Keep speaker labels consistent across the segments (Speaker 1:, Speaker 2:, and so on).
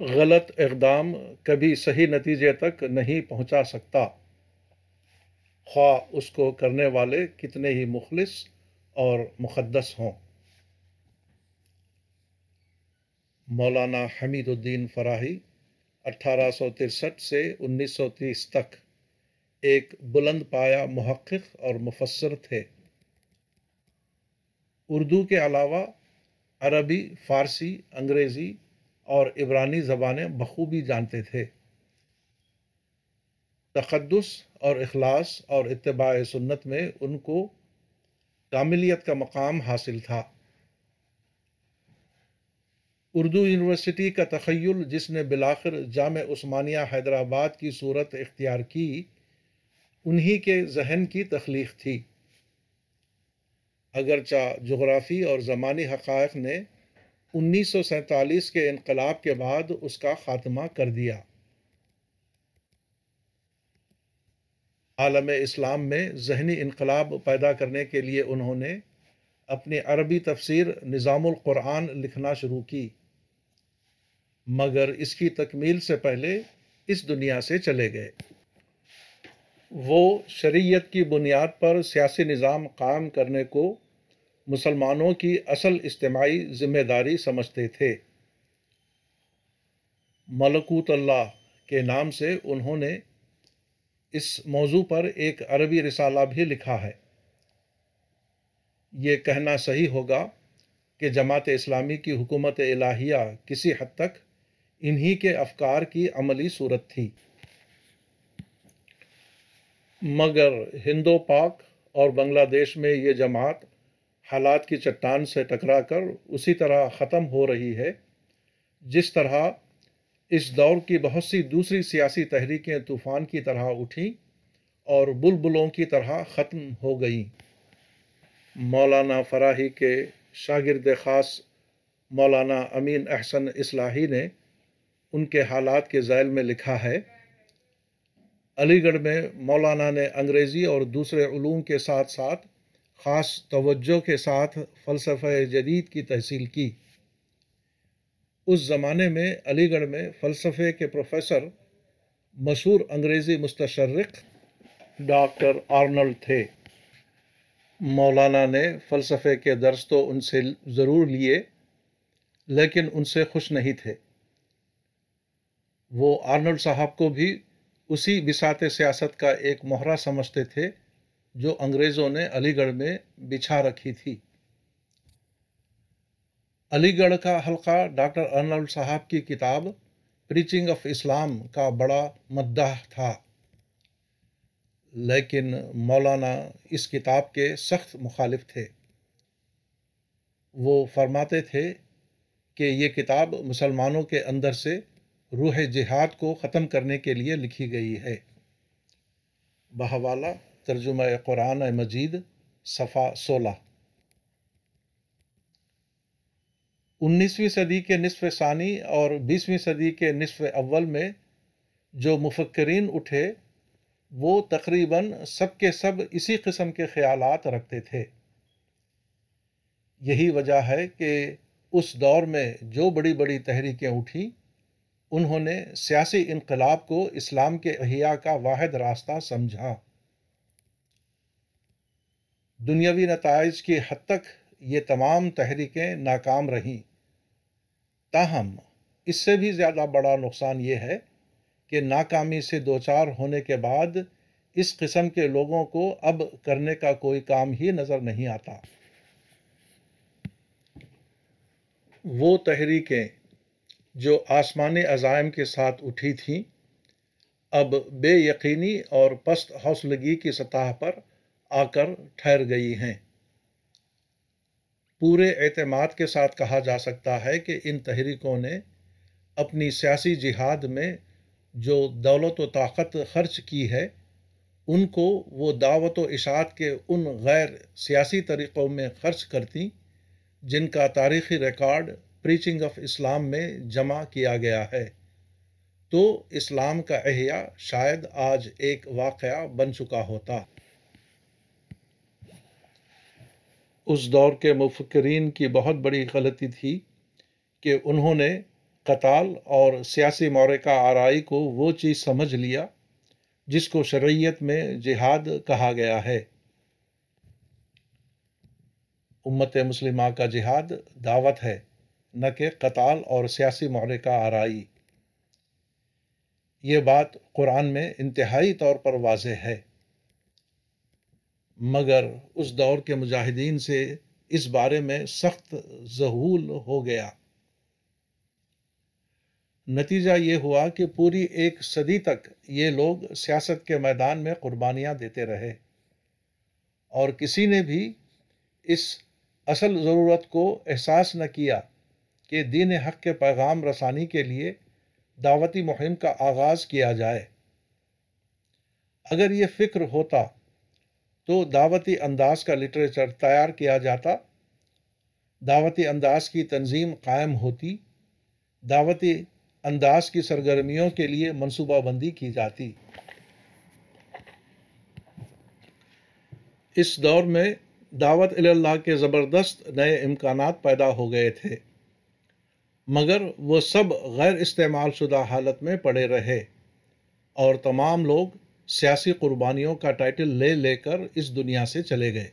Speaker 1: غلط اقدام کبھی صحیح نتیجے تک نہیں پہنچا سکتا۔ خواہ اس کو کرنے والے کتنے ہی مخلص اور مقدس ہوں۔ مولانا حمید الدین فراہی، اٹھارہ سو ترسٹھ سے انیس سو تیس تک ایک بلند پایا محقق اور مفسر تھے۔ اردو کے علاوہ عربی، فارسی، انگریزی اور عبرانی زبانیں بخوبی جانتے تھے۔ تقدس اور اخلاص اور اتباع سنت میں ان کو کاملیت کا مقام حاصل تھا۔ اردو یونیورسٹی کا تخیل، جس نے بلاخر جامع عثمانیہ حیدرآباد کی صورت اختیار کی، انہی کے ذہن کی تخلیق تھی۔ اگرچہ جغرافی اور زمانی حقائق نے انیس سو سینتالیس کے انقلاب کے بعد اس کا خاتمہ کر دیا۔ عالم اسلام میں ذہنی انقلاب پیدا کرنے کے لیے انہوں نے اپنی عربی تفسیر نظام القرآن لکھنا شروع کی۔ مگر اس کی تکمیل سے پہلے اس دنیا سے چلے گئے۔ وہ شریعت کی بنیاد پر سیاسی نظام قائم کرنے کو مسلمانوں کی اصل اجتماعی ذمہ داری سمجھتے تھے۔ ملکوت اللہ کے نام سے انہوں نے اس موضوع پر ایک عربی رسالہ بھی لکھا ہے۔ یہ کہنا صحیح ہوگا کہ جماعت اسلامی کی حکومت الہیہ کسی حد تک انہی کے افکار کی عملی صورت تھی۔ مگر ہندو پاک اور بنگلہ دیش میں یہ جماعت حالات کی چٹان سے ٹکرا کر اسی طرح ختم ہو رہی ہے، جس طرح اس دور کی بہت سی دوسری سیاسی تحریکیں طوفان کی طرح اٹھیں اور بلبلوں کی طرح ختم ہو گئیں۔ مولانا فراہی کے شاگرد خاص مولانا امین احسن اصلاحی نے ان کے حالات کے ذیل میں لکھا ہے، علی گڑھ میں مولانا نے انگریزی اور دوسرے علوم کے ساتھ ساتھ خاص توجہ کے ساتھ فلسفہ جدید کی تحصیل کی۔ اس زمانے میں علی گڑھ میں فلسفے کے پروفیسر مشہور انگریزی مستشرق ڈاکٹر آرنلڈ تھے۔ مولانا نے فلسفے کے درس تو ان سے ضرور لیے، لیکن ان سے خوش نہیں تھے۔ وہ آرنلڈ صاحب کو بھی اسی بسات سیاست کا ایک مہرہ سمجھتے تھے۔ جو انگریزوں نے علی گڑھ میں بچھا رکھی تھی۔ علی گڑھ کا حلقہ ڈاکٹر ارنلڈ صاحب کی کتاب پریچنگ آف اسلام کا بڑا مدح تھا۔ لیکن مولانا اس کتاب کے سخت مخالف تھے۔ وہ فرماتے تھے کہ یہ کتاب مسلمانوں کے اندر سے روح جہاد کو ختم کرنے کے لیے لکھی گئی ہے۔ بہوالا ترجمہ قرآن مجید صفحہ سولہ۔ انیسویں صدی کے نصف ثانی اور بیسویں صدی کے نصف اول میں جو مفکرین اٹھے، وہ تقریباً سب کے سب اسی قسم کے خیالات رکھتے تھے۔ یہی وجہ ہے کہ اس دور میں جو بڑی بڑی تحریکیں اٹھیں، انہوں نے سیاسی انقلاب کو اسلام کے احیاء کا واحد راستہ سمجھا۔ دنیاوی نتائج کی حد تک یہ تمام تحریکیں ناکام رہیں۔ تاہم، اس سے بھی زیادہ بڑا نقصان یہ ہے کہ ناکامی سے دوچار ہونے کے بعد اس قسم کے لوگوں کو اب کرنے کا کوئی کام ہی نظر نہیں آتا۔ وہ تحریکیں جو آسمانی عزائم کے ساتھ اٹھی تھیں، اب بے یقینی اور پست حوصلگی کی سطح پر آ کر ٹھہر گئی ہیں۔ پورے اعتماد کے ساتھ کہا جا سکتا ہے کہ ان تحریکوں نے اپنی سیاسی جہاد میں جو دولت و طاقت خرچ کی ہے، ان کو وہ دعوت و اشاعت کے ان غیر سیاسی طریقوں میں خرچ کرتی جن کا تاریخی ریکارڈ پریچنگ آف اسلام میں جمع کیا گیا ہے۔ تو اسلام کا احیاء شاید آج ایک واقعہ بن چکا ہوتا۔ اس دور کے مفکرین کی بہت بڑی غلطی تھی کہ انہوں نے قتال اور سیاسی مورکہ آرائی کو وہ چیز سمجھ لیا جس کو شرعیت میں جہاد کہا گیا ہے۔ امت مسلمہ کا جہاد دعوت ہے، نہ کہ قتال اور سیاسی معرکہ آرائی۔ یہ بات قرآن میں انتہائی طور پر واضح ہے۔ مگر اس دور کے مجاہدین سے اس بارے میں سخت ظہول ہو گیا۔ نتیجہ یہ ہوا کہ پوری ایک صدی تک یہ لوگ سیاست کے میدان میں قربانیاں دیتے رہے۔ اور کسی نے بھی اس اصل ضرورت کو احساس نہ کیا کہ دین حق کے پیغام رسانی کے لیے دعوتی مہم کا آغاز کیا جائے۔ اگر یہ فکر ہوتا تو دعوتی انداز کا لٹریچر تیار کیا جاتا۔ دعوتی انداز کی تنظیم قائم ہوتی۔ دعوتی انداز کی سرگرمیوں کے لیے منصوبہ بندی کی جاتی۔ اس دور میں دعوت اللہ کے زبردست نئے امکانات پیدا ہو گئے تھے۔ مگر وہ سب غیر استعمال شدہ حالت میں پڑے رہے۔ اور تمام لوگ سیاسی قربانیوں کا ٹائٹل لے لے کر اس دنیا سے چلے گئے۔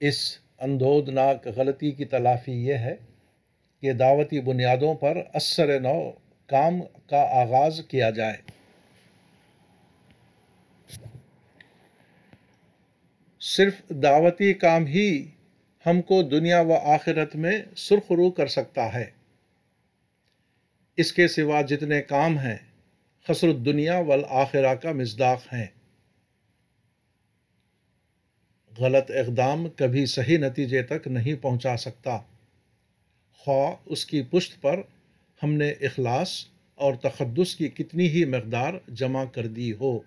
Speaker 1: اس اندودناک غلطی کی تلافی یہ ہے کہ دعوتی بنیادوں پر اثر نو کام کا آغاز کیا جائے۔ صرف دعوتی کام ہی ہم کو دنیا و آخرت میں سرخرو کر سکتا ہے۔ اس کے سوا جتنے کام ہیں خسر الدنیا والآخرہ کا مزداق ہیں۔ غلط اقدام کبھی صحیح نتیجے تک نہیں پہنچا سکتا۔ خواہ اس کی پشت پر ہم نے اخلاص اور تقدس کی کتنی ہی مقدار جمع کر دی ہو۔